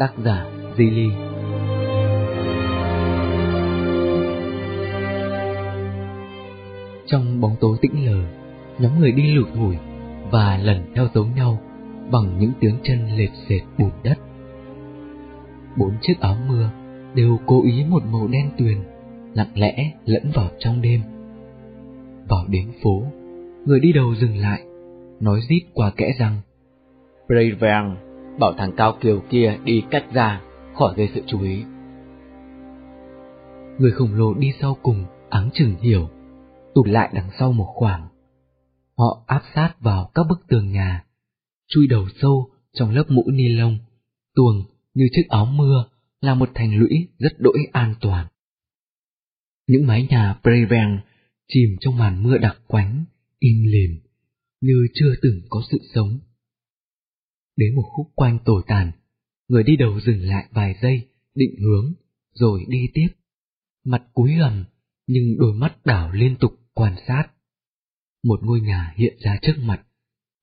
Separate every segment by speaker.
Speaker 1: Tác giả Di Ly Trong bóng tối tĩnh lờ, Nhóm người đi lụt thủi Và lần theo dấu nhau Bằng những tiếng chân lệt xệt bùn đất Bốn chiếc áo mưa Đều cố ý một màu đen tuyền, Lặng lẽ lẫn vào trong đêm Vào đến phố, Người đi đầu dừng lại, nói rít qua kẽ răng.
Speaker 2: Brave bảo thằng Cao Kiều kia đi cách ra, khỏi gây sự chú ý.
Speaker 1: Người khổng lồ đi sau cùng, áng chừng hiểu, tụt lại đằng sau một khoảng. Họ áp sát vào các bức tường nhà, chui đầu sâu trong lớp mũ ni lông, tuồng như chiếc áo mưa là một thành lũy rất đỗi an toàn. Những mái nhà Preven chìm trong màn mưa đặc quánh, im lìm như chưa từng có sự sống. Đến một khúc quanh tồi tàn, người đi đầu dừng lại vài giây, định hướng, rồi đi tiếp. Mặt cúi gầm, nhưng đôi mắt đảo liên tục quan sát. Một ngôi nhà hiện ra trước mặt,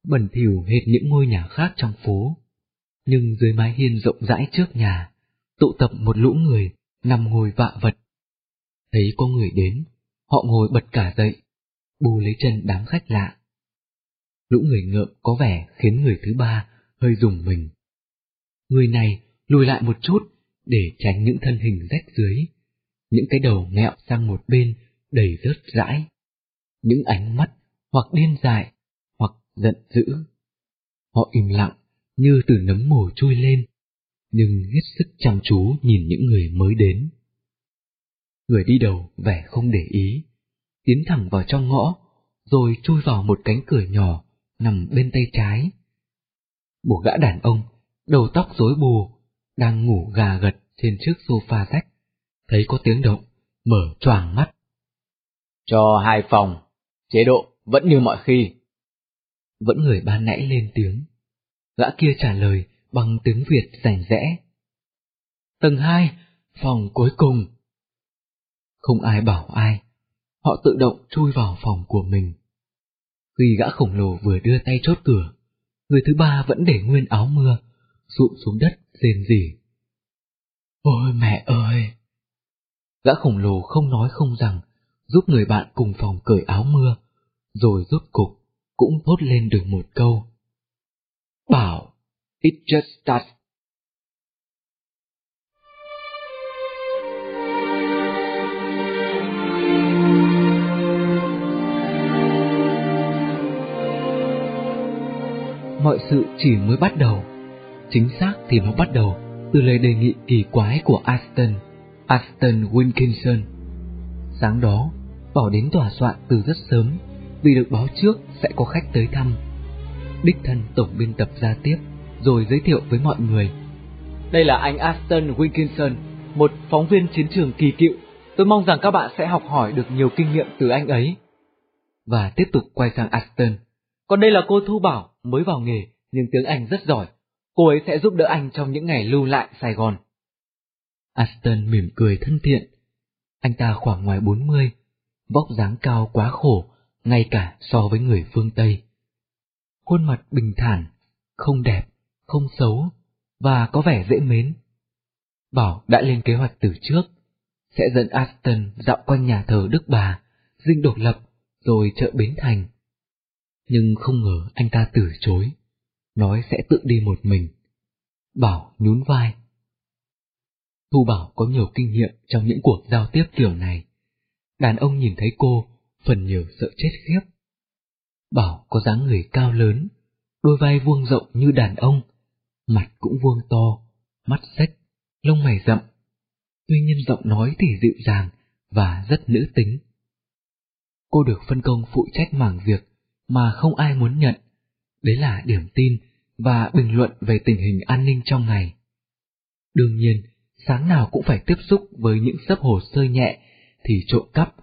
Speaker 1: bẩn thỉu hệt những ngôi nhà khác trong phố. Nhưng dưới mái hiên rộng rãi trước nhà, tụ tập một lũ người nằm ngồi vạ vật. Thấy có người đến, họ ngồi bật cả dậy, bù lấy chân đám khách lạ lũ người ngợm có vẻ khiến người thứ ba hơi dùng mình. Người này lùi lại một chút để tránh những thân hình rách dưới, những cái đầu ngẹo sang một bên đầy rớt rãi, những ánh mắt hoặc điên dại hoặc giận dữ. Họ im lặng như từ nấm mồ chui lên, nhưng hết sức chăm chú nhìn những người mới đến. Người đi đầu vẻ không để ý, tiến thẳng vào trong ngõ, rồi chui vào một cánh cửa nhỏ nằm bên tay trái. Một gã đàn ông, đầu tóc rối bù, đang ngủ gà gật trên chiếc sofa rách, thấy có tiếng động, mở choàng mắt.
Speaker 2: Cho hai phòng, chế độ vẫn như mọi khi.
Speaker 1: Vẫn người ban nãy lên tiếng. Gã kia trả lời bằng tiếng Việt rành rẽ. Tầng hai, phòng cuối cùng. Không ai bảo ai, họ tự động chui vào phòng của mình. Khi gã khổng lồ vừa đưa tay chốt cửa, người thứ ba vẫn để nguyên áo mưa, sụp xuống đất rên rỉ. Ôi mẹ ơi! Gã khổng lồ không nói không rằng, giúp người bạn cùng phòng cởi áo mưa, rồi rút cục cũng thốt lên được một câu. Bảo, it just starts mọi sự chỉ mới bắt đầu. Chính xác thì nó bắt đầu từ lời đề nghị kỳ quái của Aston, Aston Wilkinson. Sáng đó, Bảo đến tòa soạn từ rất sớm vì được báo trước sẽ có khách tới thăm. Đích thân tổng biên tập ra tiếp, rồi giới thiệu với mọi người.
Speaker 2: Đây là anh Aston Wilkinson, một phóng viên chiến trường kỳ cựu. Tôi mong rằng các bạn sẽ học hỏi được nhiều kinh nghiệm từ anh ấy.
Speaker 1: Và tiếp tục quay sang Aston.
Speaker 2: Còn đây là cô Thu Bảo, mới vào nghề, nhưng tiếng Anh rất giỏi. Cô ấy sẽ giúp đỡ anh trong những ngày lưu lại Sài Gòn.
Speaker 1: Aston mỉm cười thân thiện. Anh ta khoảng ngoài bốn mươi, vóc dáng cao quá khổ, ngay cả so với người phương Tây. Khuôn mặt bình thản, không đẹp, không xấu, và có vẻ dễ mến. Bảo đã lên kế hoạch từ trước, sẽ dẫn Aston dạo quanh nhà thờ Đức Bà, dinh độc lập, rồi chợ Bến Thành nhưng không ngờ anh ta từ chối, nói sẽ tự đi một mình. Bảo nhún vai. Thu Bảo có nhiều kinh nghiệm trong những cuộc giao tiếp kiểu này. Đàn ông nhìn thấy cô, phần nhiều sợ chết khiếp. Bảo có dáng người cao lớn, đôi vai vuông rộng như đàn ông, mặt cũng vuông to, mắt xếch, lông mày rậm. Tuy nhiên giọng nói thì dịu dàng và rất nữ tính. Cô được phân công phụ trách mảng việc mà không ai muốn nhận. Đấy là điểm tin và bình luận về tình hình an ninh trong ngày. Đương nhiên, sáng nào cũng phải tiếp xúc với những sấp hồ sơ nhẹ thì trộm cắp,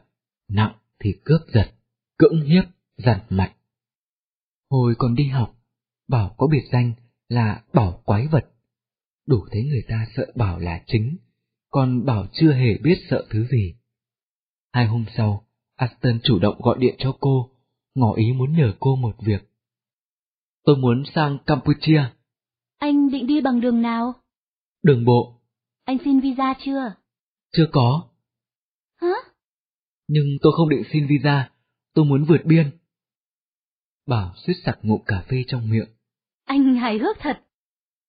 Speaker 1: nặng thì cướp giật, cưỡng hiếp, giặt mặt. Hồi còn đi học, Bảo có biệt danh là Bảo quái vật. Đủ thấy người ta sợ Bảo là chính, còn Bảo chưa hề biết sợ thứ gì. Hai hôm sau, Aston chủ động gọi điện cho cô ngỏ ý muốn nhờ cô một việc. Tôi muốn sang Campuchia.
Speaker 3: Anh định đi bằng đường nào?
Speaker 1: Đường bộ.
Speaker 3: Anh xin visa chưa?
Speaker 1: Chưa có.
Speaker 3: Hả?
Speaker 1: Nhưng tôi không định xin visa, tôi muốn vượt biên. Bảo suýt sặc ngụm cà phê trong miệng.
Speaker 3: Anh hài hước thật.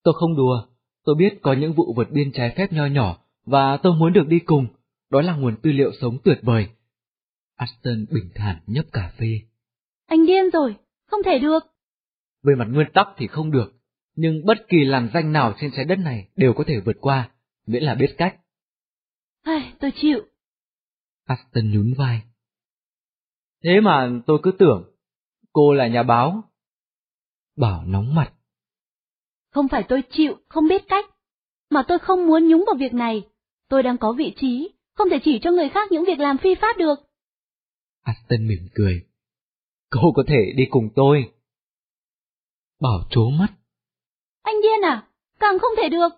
Speaker 1: Tôi không đùa, tôi biết có những vụ vượt biên trái phép nho nhỏ, và tôi muốn được đi cùng, đó là nguồn tư liệu sống tuyệt vời. Aston bình thản nhấp cà phê.
Speaker 3: Anh điên rồi, không thể được.
Speaker 1: Về mặt nguyên tắc thì không được, nhưng bất kỳ làn danh nào trên trái đất này đều có thể vượt qua, miễn là biết cách.
Speaker 3: Ai, tôi chịu.
Speaker 1: Aston nhún vai. Thế mà tôi cứ tưởng, cô là nhà báo. Bảo nóng mặt.
Speaker 3: Không phải tôi chịu, không biết cách, mà tôi không muốn nhúng vào việc này. Tôi đang có vị trí, không thể chỉ cho người khác những việc làm phi pháp được.
Speaker 1: Aston mỉm cười. Cô có thể đi cùng tôi. Bảo trố mắt.
Speaker 3: Anh điên à? Càng không thể được.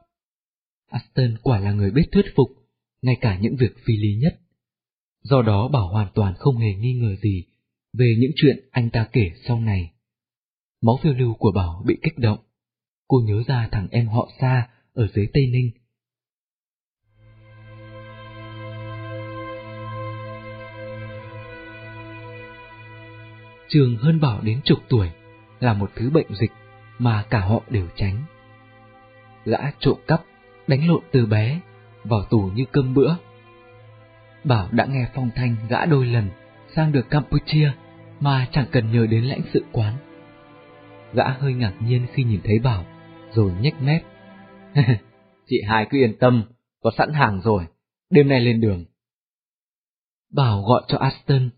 Speaker 1: Aston quả là người biết thuyết phục, ngay cả những việc phi lý nhất. Do đó Bảo hoàn toàn không hề nghi ngờ gì về những chuyện anh ta kể sau này. Máu phiêu lưu của Bảo bị kích động. Cô nhớ ra thằng em họ xa ở dưới Tây Ninh. Trường hơn Bảo đến chục tuổi là một thứ bệnh dịch mà cả họ đều tránh. Gã trộm cắp, đánh lộn từ bé, vào tù như cơm bữa. Bảo đã nghe phong thanh gã đôi lần sang được Campuchia mà chẳng cần nhờ đến lãnh sự quán. Gã hơi ngạc nhiên khi nhìn thấy Bảo, rồi nhếch mép. Chị hai cứ yên tâm, có sẵn hàng rồi, đêm nay lên đường. Bảo gọi cho Aston,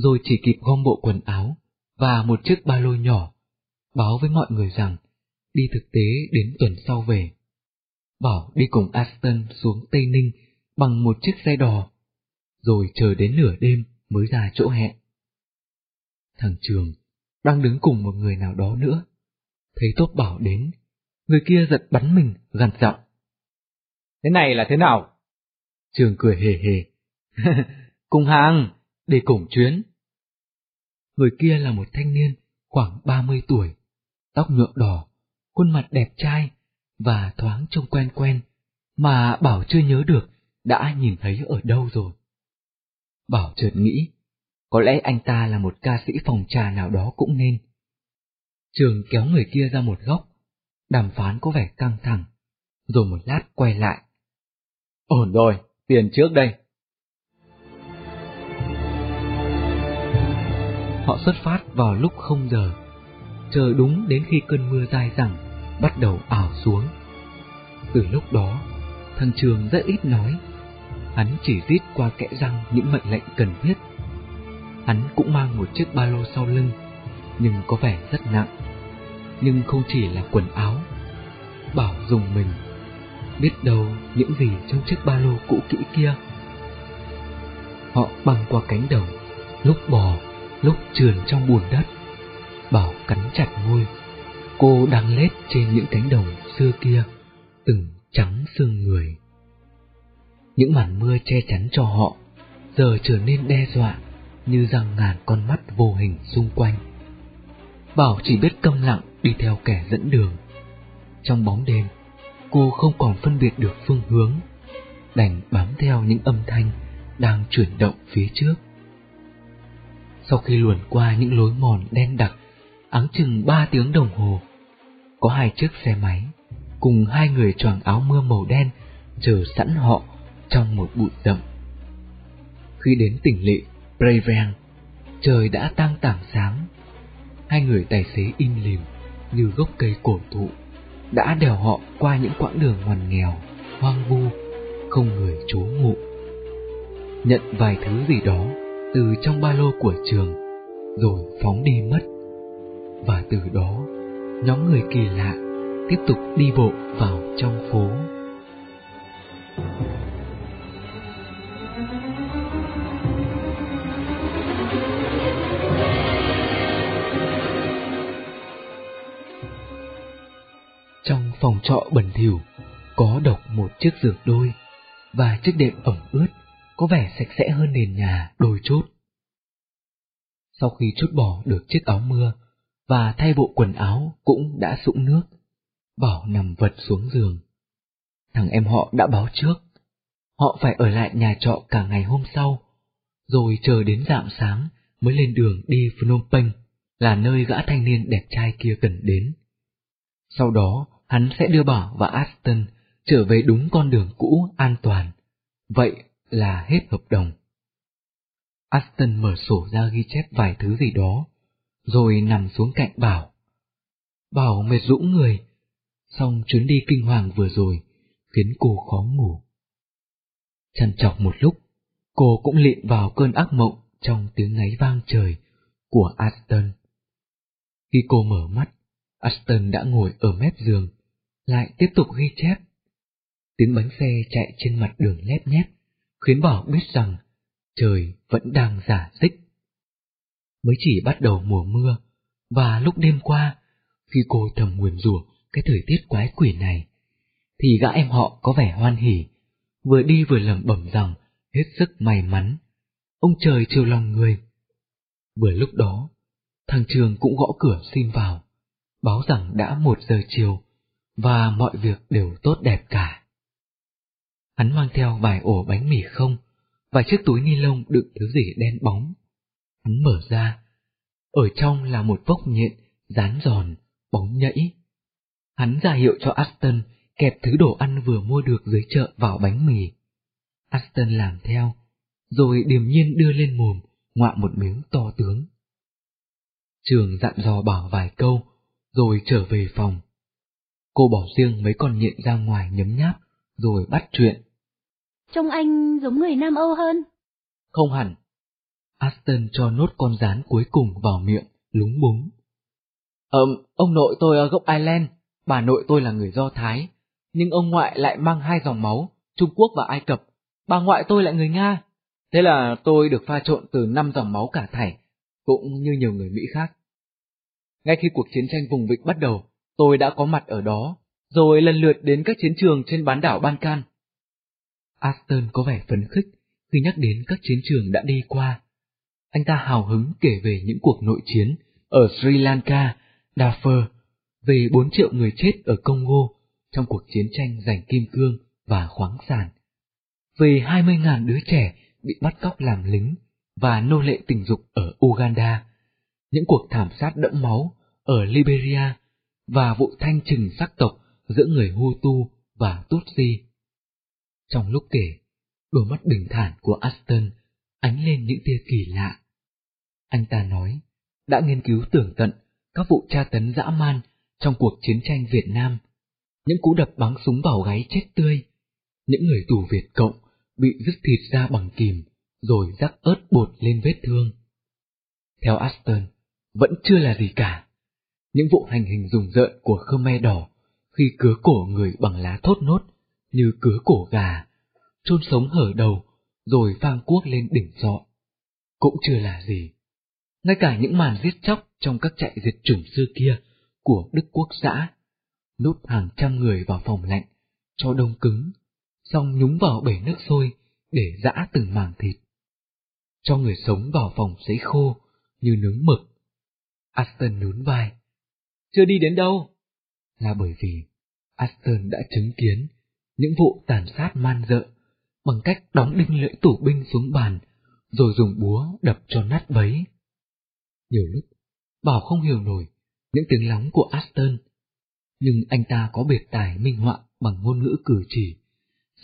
Speaker 1: rồi chỉ kịp gom bộ quần áo và một chiếc ba lô nhỏ, báo với mọi người rằng đi thực tế đến tuần sau về. Bảo đi cùng Aston xuống Tây Ninh bằng một chiếc xe đò, rồi chờ đến nửa đêm mới ra chỗ hẹn. Thằng Trường đang đứng cùng một người nào đó nữa, thấy Tốt Bảo đến, người kia giật bắn mình gằn giọng. Thế này là thế nào? Trường cười hề hề. cùng hàng, để cùng chuyến. Người kia là một thanh niên khoảng 30 tuổi, tóc nhuộm đỏ, khuôn mặt đẹp trai và thoáng trông quen quen, mà Bảo chưa nhớ được đã nhìn thấy ở đâu rồi. Bảo chợt nghĩ, có lẽ anh ta là một ca sĩ phòng trà nào đó cũng nên. Trường kéo người kia ra một góc, đàm phán có vẻ căng thẳng, rồi một lát quay lại. Ổn rồi, tiền trước đây. Họ xuất phát vào lúc không giờ, chờ đúng đến khi cơn mưa dai dẳng bắt đầu ảo xuống. Từ lúc đó, thằng Trường rất ít nói, hắn chỉ rít qua kẽ răng những mệnh lệnh cần thiết. Hắn cũng mang một chiếc ba lô sau lưng, nhưng có vẻ rất nặng. Nhưng không chỉ là quần áo, Bảo dùng mình, biết đâu những gì trong chiếc ba lô cũ kỹ kia. Họ băng qua cánh đồng, lúc bò, lúc trườn trong bùn đất. Bảo cắn chặt môi, cô đang lết trên những cánh đồng xưa kia, từng trắng xương người. Những màn mưa che chắn cho họ, giờ trở nên đe dọa như rằng ngàn con mắt vô hình xung quanh. Bảo chỉ biết câm lặng đi theo kẻ dẫn đường. Trong bóng đêm, cô không còn phân biệt được phương hướng, đành bám theo những âm thanh đang chuyển động phía trước. Sau khi luồn qua những lối mòn đen đặc, áng chừng ba tiếng đồng hồ, có hai chiếc xe máy cùng hai người choàng áo mưa màu đen chờ sẵn họ trong một bụi rậm. Khi đến tỉnh lỵ Breveng, trời đã tăng tảng sáng. Hai người tài xế im lìm như gốc cây cổ thụ đã đèo họ qua những quãng đường ngoằn nghèo, hoang vu, không người trú ngụ. Nhận vài thứ gì đó từ trong ba lô của trường, rồi phóng đi mất. Và từ đó, nhóm người kỳ lạ tiếp tục đi bộ vào trong phố. Trong phòng trọ bẩn thỉu có độc một chiếc giường đôi và chiếc đệm ẩm ướt có vẻ sạch sẽ hơn nền nhà đôi chút. Sau khi chút bỏ được chiếc áo mưa và thay bộ quần áo cũng đã sũng nước. Bảo nằm vật xuống giường. Thằng em họ đã báo trước, họ phải ở lại nhà trọ cả ngày hôm sau, rồi chờ đến rạng sáng mới lên đường đi Phnom Penh, là nơi gã thanh niên đẹp trai kia cần đến. Sau đó, hắn sẽ đưa Bảo và Aston trở về đúng con đường cũ an toàn. Vậy là hết hợp đồng. Aston mở sổ ra ghi chép vài thứ gì đó, rồi nằm xuống cạnh Bảo. Bảo mệt rũ người, xong chuyến đi kinh hoàng vừa rồi khiến cô khó ngủ. Chăn chọc một lúc, cô cũng lịm vào cơn ác mộng trong tiếng ngáy vang trời của Aston. Khi cô mở mắt, Aston đã ngồi ở mép giường, lại tiếp tục ghi chép. Tiếng bánh xe chạy trên mặt đường lép nhép, khiến Bảo biết rằng trời vẫn đang giả dích. Mới chỉ bắt đầu mùa mưa, và lúc đêm qua, khi cô thầm nguyền rủa cái thời tiết quái quỷ này, thì gã em họ có vẻ hoan hỉ, vừa đi vừa lẩm bẩm rằng hết sức may mắn, ông trời chiều lòng người. Vừa lúc đó, thằng Trường cũng gõ cửa xin vào, báo rằng đã một giờ chiều, và mọi việc đều tốt đẹp cả. Hắn mang theo vài ổ bánh mì không, và chiếc túi ni lông đựng thứ gì đen bóng. Hắn mở ra, ở trong là một vốc nhện, dán giòn, bóng nhẫy. Hắn ra hiệu cho Aston kẹp thứ đồ ăn vừa mua được dưới chợ vào bánh mì. Aston làm theo, rồi điềm nhiên đưa lên mồm, ngoạ một miếng to tướng. Trường dặn dò bảo vài câu, rồi trở về phòng. Cô bỏ riêng mấy con nhện ra ngoài nhấm nháp, rồi bắt chuyện.
Speaker 3: Trông anh giống người Nam Âu hơn.
Speaker 1: Không hẳn. Aston cho nốt con rán cuối cùng vào miệng, lúng búng. Ờm, ông nội tôi ở gốc Ireland, bà nội tôi là người Do Thái, nhưng ông ngoại lại mang hai dòng máu, Trung Quốc và Ai Cập, bà ngoại tôi lại người Nga. Thế là tôi được pha trộn từ năm dòng máu cả thảy, cũng như nhiều người Mỹ khác. Ngay khi cuộc chiến tranh vùng vịnh bắt đầu, tôi đã có mặt ở đó, rồi lần lượt đến các chiến trường trên bán đảo ban can Aston có vẻ phấn khích khi nhắc đến các chiến trường đã đi qua. Anh ta hào hứng kể về những cuộc nội chiến ở Sri Lanka, Darfur, về 4 triệu người chết ở Congo trong cuộc chiến tranh giành kim cương và khoáng sản, về 20.000 đứa trẻ bị bắt cóc làm lính và nô lệ tình dục ở Uganda, những cuộc thảm sát đẫm máu ở Liberia và vụ thanh trừng sắc tộc giữa người Hutu và Tutsi. Trong lúc kể, đôi mắt bình thản của Aston ánh lên những tia kỳ lạ. Anh ta nói, đã nghiên cứu tưởng tận các vụ tra tấn dã man trong cuộc chiến tranh Việt Nam, những cú đập bắn súng vào gáy chết tươi, những người tù Việt Cộng bị dứt thịt ra bằng kìm, rồi rắc ớt bột lên vết thương. Theo Aston, vẫn chưa là gì cả. Những vụ hành hình rùng rợn của Khmer Đỏ khi cứa cổ người bằng lá thốt nốt như cứa cổ gà, chôn sống hở đầu rồi phang cuốc lên đỉnh dọ. Cũng chưa là gì. Ngay cả những màn giết chóc trong các trại diệt chủng xưa kia của Đức Quốc xã, nút hàng trăm người vào phòng lạnh, cho đông cứng, xong nhúng vào bể nước sôi để giã từng màng thịt. Cho người sống vào phòng sấy khô như nướng mực. Aston nhún vai. Chưa đi đến đâu? Là bởi vì Aston đã chứng kiến những vụ tàn sát man dợ bằng cách đóng đinh lưỡi tủ binh xuống bàn rồi dùng búa đập cho nát bấy. Nhiều lúc, Bảo không hiểu nổi những tiếng lóng của Aston, nhưng anh ta có biệt tài minh họa bằng ngôn ngữ cử chỉ,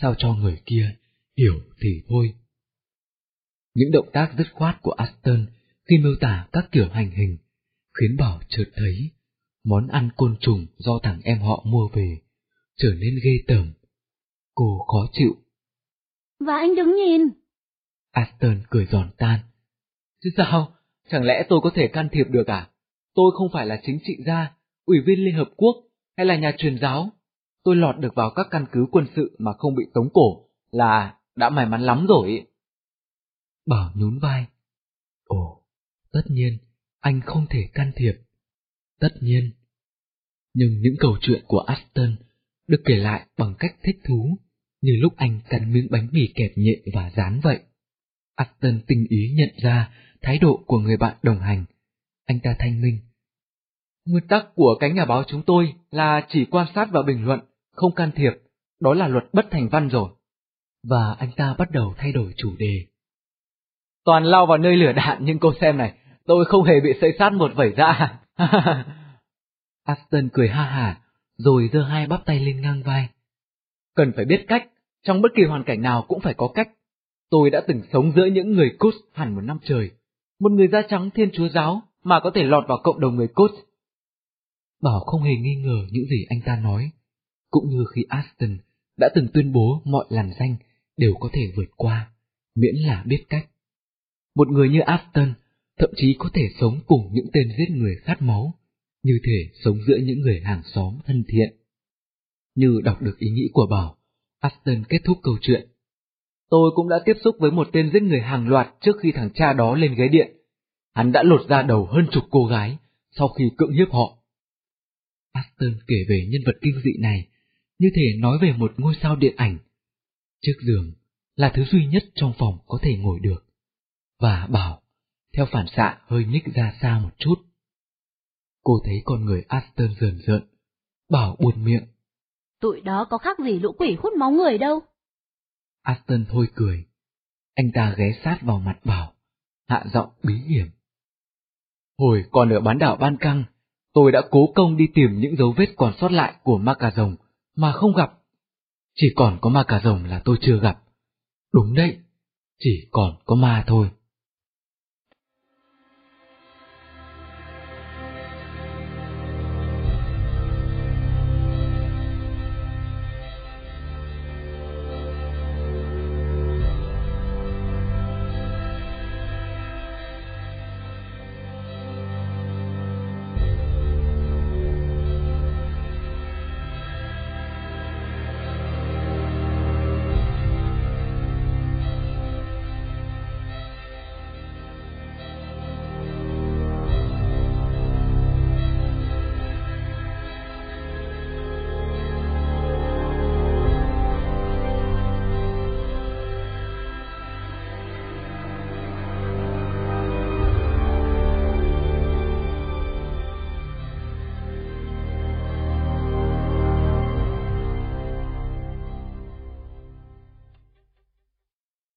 Speaker 1: sao cho người kia hiểu thì thôi. Những động tác dứt khoát của Aston khi miêu tả các kiểu hành hình khiến Bảo chợt thấy món ăn côn trùng do thằng em họ mua về trở nên ghê tởm. Cô khó chịu.
Speaker 3: Và anh đứng nhìn.
Speaker 1: Aston cười giòn tan. Chứ sao? Chẳng lẽ tôi có thể can thiệp được à? Tôi không phải là chính trị gia, ủy viên Liên Hợp Quốc hay là nhà truyền giáo. Tôi lọt được vào các căn cứ quân sự mà không bị tống cổ là đã may mắn lắm rồi. Bảo nhún vai. Ồ, tất nhiên, anh không thể can thiệp. Tất nhiên. Nhưng những câu chuyện của Aston được kể lại bằng cách thích thú, như lúc anh cắn miếng bánh mì kẹp nhện và rán vậy. Aston tinh ý nhận ra thái độ của người bạn đồng hành. Anh ta thanh minh.
Speaker 2: Nguyên tắc của cánh nhà báo chúng tôi là chỉ quan sát và bình luận, không can thiệp, đó là luật bất thành văn rồi.
Speaker 1: Và anh ta bắt đầu thay đổi chủ đề.
Speaker 2: Toàn lao vào nơi lửa đạn nhưng cô xem này, tôi không hề bị xây sát một vẩy ra.
Speaker 1: Aston cười ha hả, rồi giơ hai bắp tay lên ngang vai.
Speaker 2: Cần phải biết cách, trong bất kỳ hoàn cảnh nào cũng phải có cách. Tôi đã từng sống giữa những người cốt hẳn một năm trời. Một người da trắng thiên chúa giáo mà có thể lọt vào cộng đồng người cốt.
Speaker 1: Bảo không hề nghi ngờ những gì anh ta nói, cũng như khi Aston đã từng tuyên bố mọi làn danh đều có thể vượt qua, miễn là biết cách. Một người như Aston thậm chí có thể sống cùng những tên giết người khát máu, như thể sống giữa những người hàng xóm thân thiện. Như đọc được ý nghĩ của Bảo, Aston kết thúc câu chuyện.
Speaker 2: Tôi cũng đã tiếp xúc với một tên giết người hàng loạt trước khi thằng cha đó lên ghế điện. Hắn đã lột ra đầu hơn chục cô gái sau khi cưỡng hiếp họ.
Speaker 1: Aston kể về nhân vật kinh dị này như thể nói về một ngôi sao điện ảnh. Chiếc giường là thứ duy nhất trong phòng có thể ngồi được. Và Bảo, theo phản xạ hơi nhích ra xa một chút. Cô thấy con người Aston rờn rợn, Bảo buồn miệng.
Speaker 3: Tụi đó có khác gì lũ quỷ hút máu người đâu.
Speaker 1: Aston thôi cười. Anh ta ghé sát vào mặt Bảo, hạ giọng bí hiểm.
Speaker 2: Hồi còn ở bán đảo Ban Căng, tôi đã cố công đi tìm những dấu vết còn sót lại của ma cà rồng mà không gặp. Chỉ còn có ma cà rồng là tôi chưa gặp. Đúng đấy, chỉ còn có ma thôi.